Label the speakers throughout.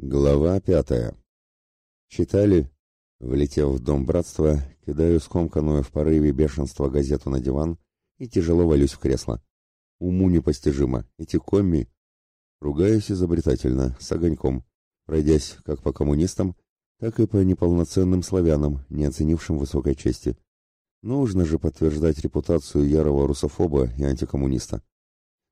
Speaker 1: Глава пятая. Читали? Влетев в дом братства, кидаю скомканную в порыве бешенства газету на диван и тяжело валюсь в кресло. Уму непостижимо. Эти комми... Ругаюсь изобретательно, с огоньком, пройдясь как по коммунистам, так и по неполноценным славянам, не оценившим высокой чести. Нужно же подтверждать репутацию ярого русофоба и антикоммуниста.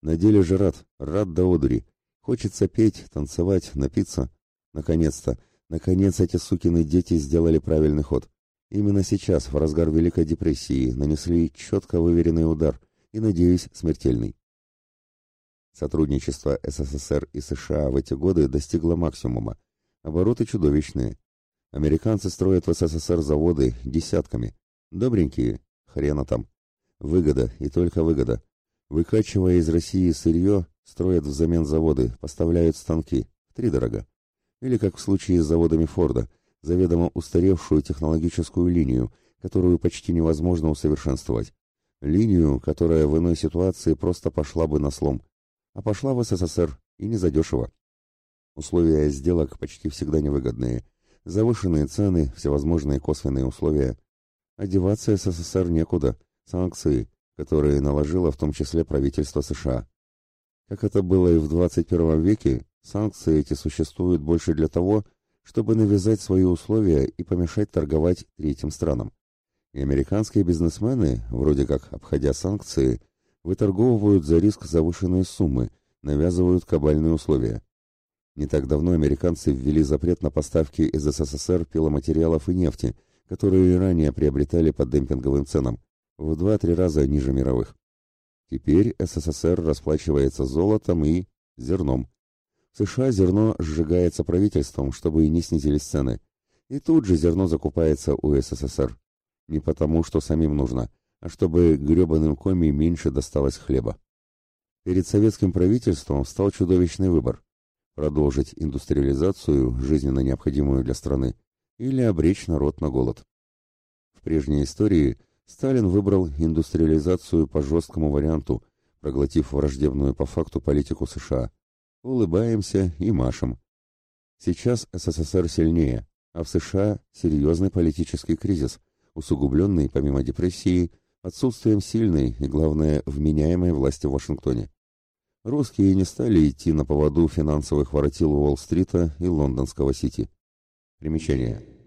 Speaker 1: На деле же рад, рад до одури, Хочется петь, танцевать, напиться. Наконец-то, наконец эти сукины дети сделали правильный ход. Именно сейчас, в разгар Великой депрессии, нанесли четко выверенный удар и, надеюсь, смертельный. Сотрудничество СССР и США в эти годы достигло максимума. Обороты чудовищные. Американцы строят в СССР заводы десятками. Добренькие, хрена там. Выгода и только выгода. Выкачивая из России сырье, Строят взамен заводы, поставляют станки, втридорога. Или, как в случае с заводами Форда, заведомо устаревшую технологическую линию, которую почти невозможно усовершенствовать. Линию, которая в иной ситуации просто пошла бы на слом. А пошла в СССР, и не задешево. Условия сделок почти всегда невыгодные. Завышенные цены, всевозможные косвенные условия. Одеваться СССР некуда. Санкции, которые наложило в том числе правительство США. Как это было и в 21 веке, санкции эти существуют больше для того, чтобы навязать свои условия и помешать торговать третьим странам. И американские бизнесмены, вроде как обходя санкции, выторговывают за риск завышенные суммы, навязывают кабальные условия. Не так давно американцы ввели запрет на поставки из СССР пиломатериалов и нефти, которые ранее приобретали по демпинговым ценам, в 2-3 раза ниже мировых. Теперь СССР расплачивается золотом и зерном. В США зерно сжигается правительством, чтобы не снизились цены. И тут же зерно закупается у СССР. Не потому, что самим нужно, а чтобы гребаным коми меньше досталось хлеба. Перед советским правительством встал чудовищный выбор – продолжить индустриализацию, жизненно необходимую для страны, или обречь народ на голод. В прежней истории – Сталин выбрал индустриализацию по жесткому варианту, проглотив враждебную по факту политику США. Улыбаемся и машем. Сейчас СССР сильнее, а в США серьезный политический кризис, усугубленный, помимо депрессии, отсутствием сильной и, главное, вменяемой власти в Вашингтоне. Русские не стали идти на поводу финансовых воротил Уолл-стрита и лондонского Сити. Примечание.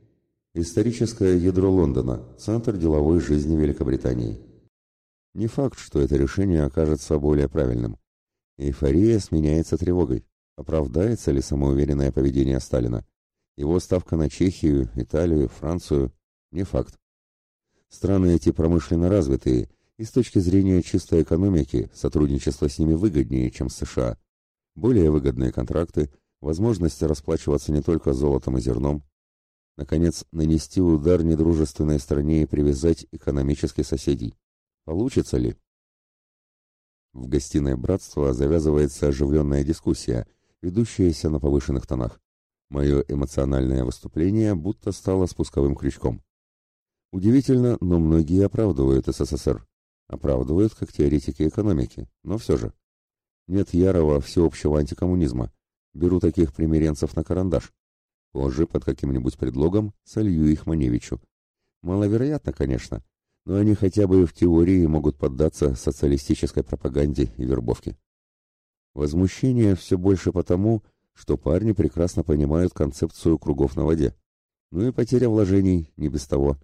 Speaker 1: Историческое ядро Лондона, центр деловой жизни Великобритании. Не факт, что это решение окажется более правильным. Эйфория сменяется тревогой. Оправдается ли самоуверенное поведение Сталина? Его ставка на Чехию, Италию, Францию – не факт. Страны эти промышленно развитые, и с точки зрения чистой экономики сотрудничество с ними выгоднее, чем с США. Более выгодные контракты, возможности расплачиваться не только золотом и зерном, Наконец, нанести удар недружественной стране и привязать экономически соседей. Получится ли? В гостиной братства завязывается оживленная дискуссия, ведущаяся на повышенных тонах. Мое эмоциональное выступление будто стало спусковым крючком. Удивительно, но многие оправдывают СССР. Оправдывают как теоретики экономики, но все же. Нет ярого всеобщего антикоммунизма. Беру таких примиренцев на карандаш. Позже, под каким-нибудь предлогом, солью их Маневичу. Маловероятно, конечно, но они хотя бы в теории могут поддаться социалистической пропаганде и вербовке. Возмущение все больше потому, что парни прекрасно понимают концепцию кругов на воде. Ну и потеря вложений, не без того.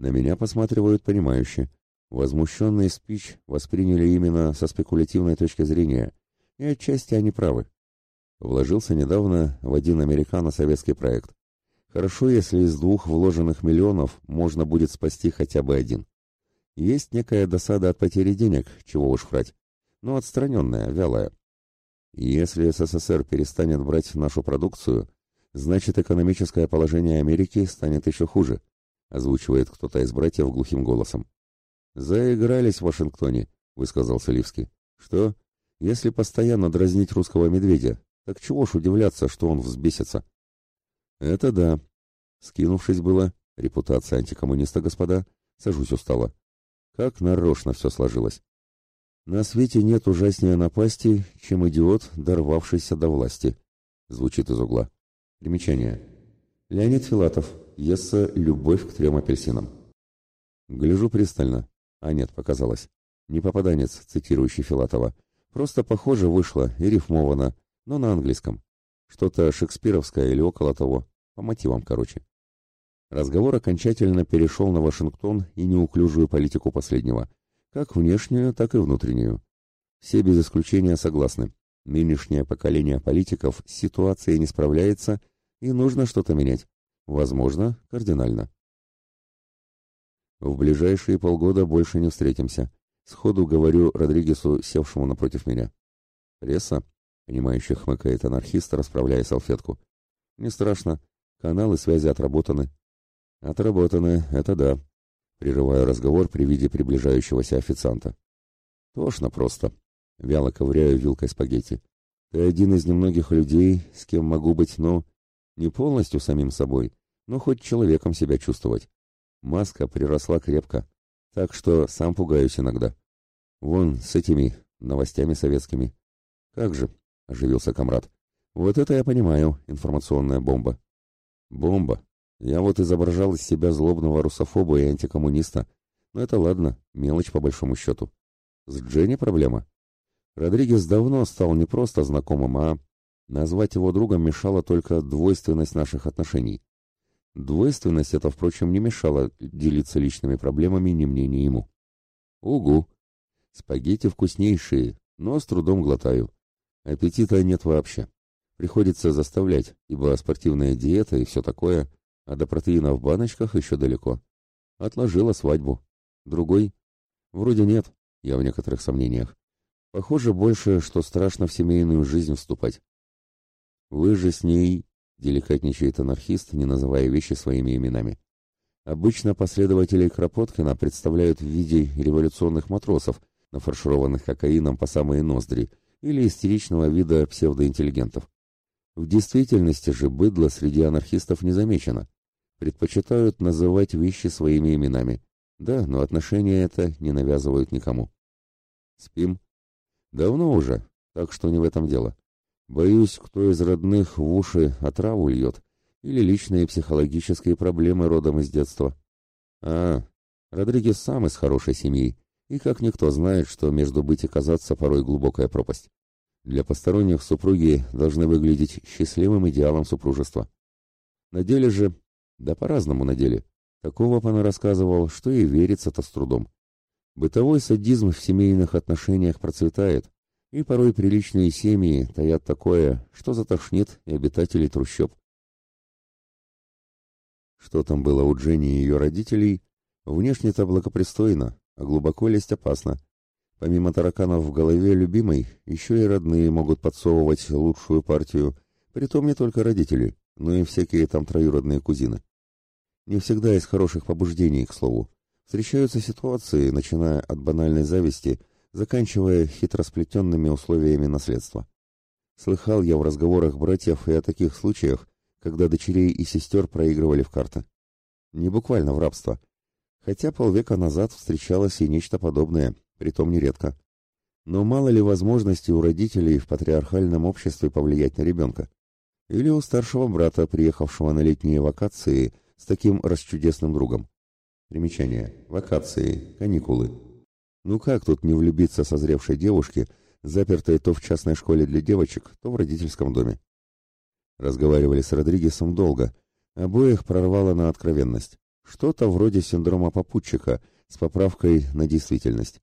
Speaker 1: На меня посматривают понимающе. Возмущенный спич восприняли именно со спекулятивной точки зрения, и отчасти они правы. Вложился недавно в один американо-советский проект. Хорошо, если из двух вложенных миллионов можно будет спасти хотя бы один. Есть некая досада от потери денег, чего уж врать, но отстраненная, вялая. Если СССР перестанет брать нашу продукцию, значит экономическое положение Америки станет еще хуже, озвучивает кто-то из братьев глухим голосом. «Заигрались в Вашингтоне», — высказался Ливский. «Что? Если постоянно дразнить русского медведя, так чего ж удивляться, что он взбесится? Это да. Скинувшись было, репутация антикоммуниста, господа, сажусь устало. Как нарочно все сложилось. На свете нет ужаснее напасти, чем идиот, дорвавшийся до власти. Звучит из угла. Примечание. Леонид Филатов. Пьеса «Любовь к трем апельсинам». Гляжу пристально. А нет, показалось. Не попаданец, цитирующий Филатова. Просто похоже вышло и рифмовано, но на английском. Что-то шекспировское или около того. По мотивам, короче. Разговор окончательно перешел на Вашингтон и неуклюжую политику последнего. Как внешнюю, так и внутреннюю. Все без исключения согласны. Нынешнее поколение политиков с ситуацией не справляется, и нужно что-то менять. Возможно, кардинально. В ближайшие полгода больше не встретимся. Сходу говорю Родригесу, севшему напротив меня. Пресса? Понимающе хмыкает анархист, расправляя салфетку. Не страшно. Каналы связи отработаны. Отработаны, это да. Прерываю разговор при виде приближающегося официанта. Тошно просто. Вяло ковыряю вилкой спагетти. Ты один из немногих людей, с кем могу быть, ну, не полностью самим собой, но хоть человеком себя чувствовать. Маска приросла крепко, так что сам пугаюсь иногда. Вон с этими новостями советскими. Как же, оживился комрад. Вот это я понимаю, информационная бомба. Бомба. Я вот изображал из себя злобного русофоба и антикоммуниста. Но это ладно, мелочь по большому счету. С Дженни проблема. Родригес давно стал не просто знакомым, а Назвать его другом мешала только двойственность наших отношений. Двойственность эта, впрочем, не мешала делиться личными проблемами ни мне, ни ему. Угу. Спагетти вкуснейшие, но с трудом глотаю. Аппетита нет вообще. Приходится заставлять, ибо спортивная диета и все такое, а до протеина в баночках еще далеко. Отложила свадьбу. Другой? Вроде нет, я в некоторых сомнениях. Похоже больше, что страшно в семейную жизнь вступать. Вы же с ней, деликатничает анархист, не называя вещи своими именами. Обычно последователей Кропоткина представляют в виде революционных матросов, нафаршированных кокаином по самые ноздри, или истеричного вида псевдоинтеллигентов. В действительности же быдло среди анархистов не замечено. Предпочитают называть вещи своими именами. Да, но отношения это не навязывают никому. Спим? Давно уже, так что не в этом дело. Боюсь, кто из родных в уши отраву льет, или личные психологические проблемы родом из детства. А, Родригес сам из хорошей семьи, и как никто знает, что между быть и казаться порой глубокая пропасть. Для посторонних супруги должны выглядеть счастливым идеалом супружества. На деле же, да по-разному на деле, такого пана рассказывал, что и верится-то с трудом. Бытовой садизм в семейных отношениях процветает, и порой приличные семьи таят такое, что затошнит и обитателей трущоб. Что там было у Дженни и ее родителей, внешне-то благопристойно, а глубоко лезть опасно. Помимо тараканов в голове любимой, еще и родные могут подсовывать лучшую партию, притом не только родители, но и всякие там троюродные кузины. Не всегда из хороших побуждений, к слову. Встречаются ситуации, начиная от банальной зависти – заканчивая хитросплетенными условиями наследства. Слыхал я в разговорах братьев и о таких случаях, когда дочерей и сестер проигрывали в карты. Не буквально в рабство. Хотя полвека назад встречалось и нечто подобное, притом нередко. Но мало ли возможностей у родителей в патриархальном обществе повлиять на ребенка? Или у старшего брата, приехавшего на летние вакации с таким расчудесным другом? Примечание. Вакации. Каникулы. Ну как тут не влюбиться созревшей девушке, запертой то в частной школе для девочек, то в родительском доме? Разговаривали с Родригесом долго. Обоих прорвало на откровенность. Что-то вроде синдрома попутчика с поправкой на действительность.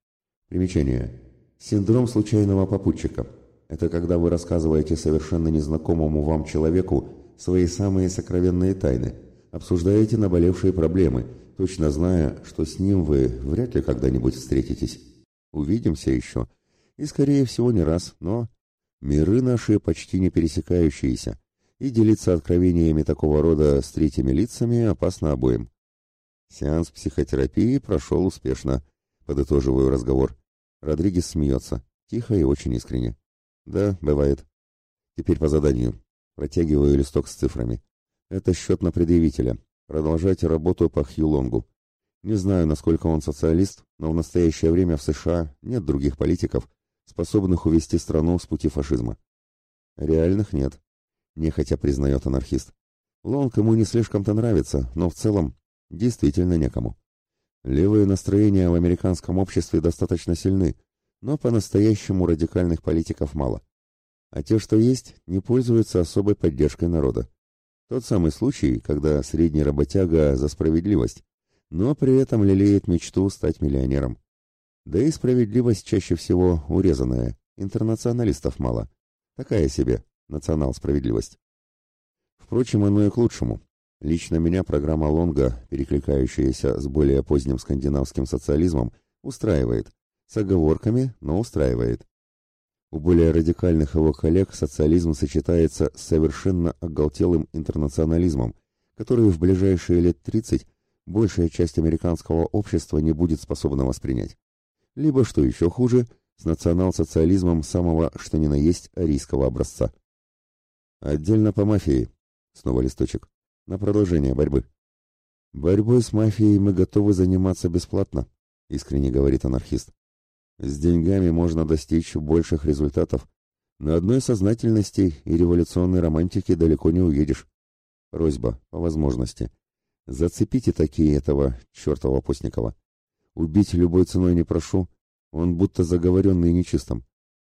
Speaker 1: Примечание. Синдром случайного попутчика. Это когда вы рассказываете совершенно незнакомому вам человеку свои самые сокровенные тайны, обсуждаете наболевшие проблемы, точно зная, что с ним вы вряд ли когда-нибудь встретитесь. Увидимся еще, и, скорее всего, не раз, но миры наши почти не пересекающиеся, и делиться откровениями такого рода с третьими лицами опасно обоим. Сеанс психотерапии прошел успешно, подытоживаю разговор. Родригес смеется, тихо и очень искренне. Да, бывает. Теперь по заданию. Протягиваю листок с цифрами. Это счет на предъявителя. Продолжайте работу по Хью Не знаю, насколько он социалист, но в настоящее время в США нет других политиков, способных увести страну с пути фашизма. Реальных нет. нехотя признает анархист. Лонг ему не слишком-то нравится, но в целом действительно некому. Левые настроения в американском обществе достаточно сильны, но по-настоящему радикальных политиков мало. А те, что есть, не пользуются особой поддержкой народа. Тот самый случай, когда средний работяга за справедливость, но при этом лелеет мечту стать миллионером. Да и справедливость чаще всего урезанная, интернационалистов мало. Такая себе национал-справедливость. Впрочем, оно и к лучшему. Лично меня программа Лонга, перекликающаяся с более поздним скандинавским социализмом, устраивает. С оговорками, но устраивает. У более радикальных его коллег социализм сочетается с совершенно оголтелым интернационализмом, который в ближайшие лет 30 большая часть американского общества не будет способна воспринять. Либо, что еще хуже, с национал-социализмом самого что ни на есть арийского образца. Отдельно по мафии. Снова листочек. На продолжение борьбы. Борьбой с мафией мы готовы заниматься бесплатно, искренне говорит анархист. С деньгами можно достичь больших результатов. На одной сознательности и революционной романтике далеко не уедешь. Просьба, по возможности. Зацепите такие этого чертова Постникова. Убить любой ценой не прошу, он будто заговоренный нечистым.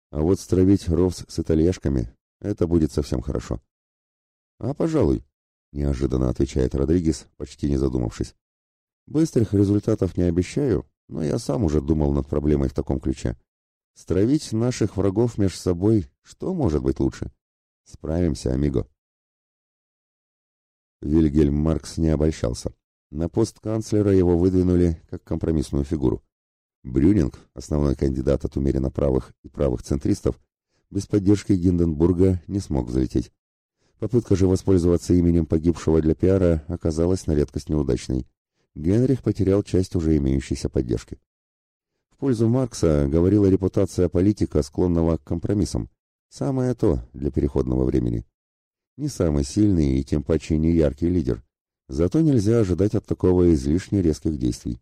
Speaker 1: А вот стравить ровс с итальяшками — это будет совсем хорошо. — А, пожалуй, — неожиданно отвечает Родригес, почти не задумавшись. — Быстрых результатов не обещаю, но я сам уже думал над проблемой в таком ключе. Стравить наших врагов меж собой, что может быть лучше? Справимся, амиго. Вильгельм Маркс не обольщался. На пост канцлера его выдвинули как компромиссную фигуру. Брюнинг, основной кандидат от умеренно правых и правых центристов, без поддержки Гинденбурга не смог взлететь. Попытка же воспользоваться именем погибшего для пиара оказалась на редкость неудачной. Генрих потерял часть уже имеющейся поддержки. В пользу Маркса говорила репутация политика, склонного к компромиссам. Самое то для переходного времени. Не самый сильный и тем паче не яркий лидер. Зато нельзя ожидать от такого излишне резких действий.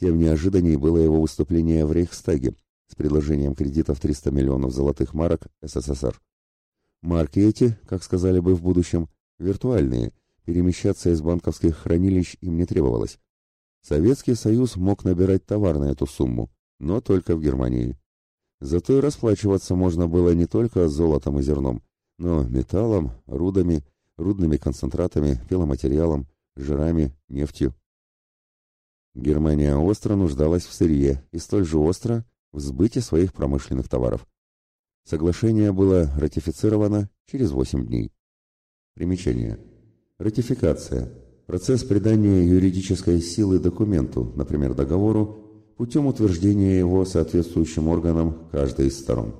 Speaker 1: Тем неожиданнее было его выступление в Рейхстаге с предложением кредитов 300 миллионов золотых марок СССР. Марки эти, как сказали бы в будущем, виртуальные, перемещаться из банковских хранилищ им не требовалось. Советский Союз мог набирать товар на эту сумму, но только в Германии. Зато и расплачиваться можно было не только золотом и зерном, но металлом, рудами, рудными концентратами, пиломатериалом, жирами, нефтью. Германия остро нуждалась в сырье и столь же остро в сбыте своих промышленных товаров. Соглашение было ратифицировано через 8 дней. Примечание. Ратификация. Процесс придания юридической силы документу, например, договору, путем утверждения его соответствующим органам каждой из сторон.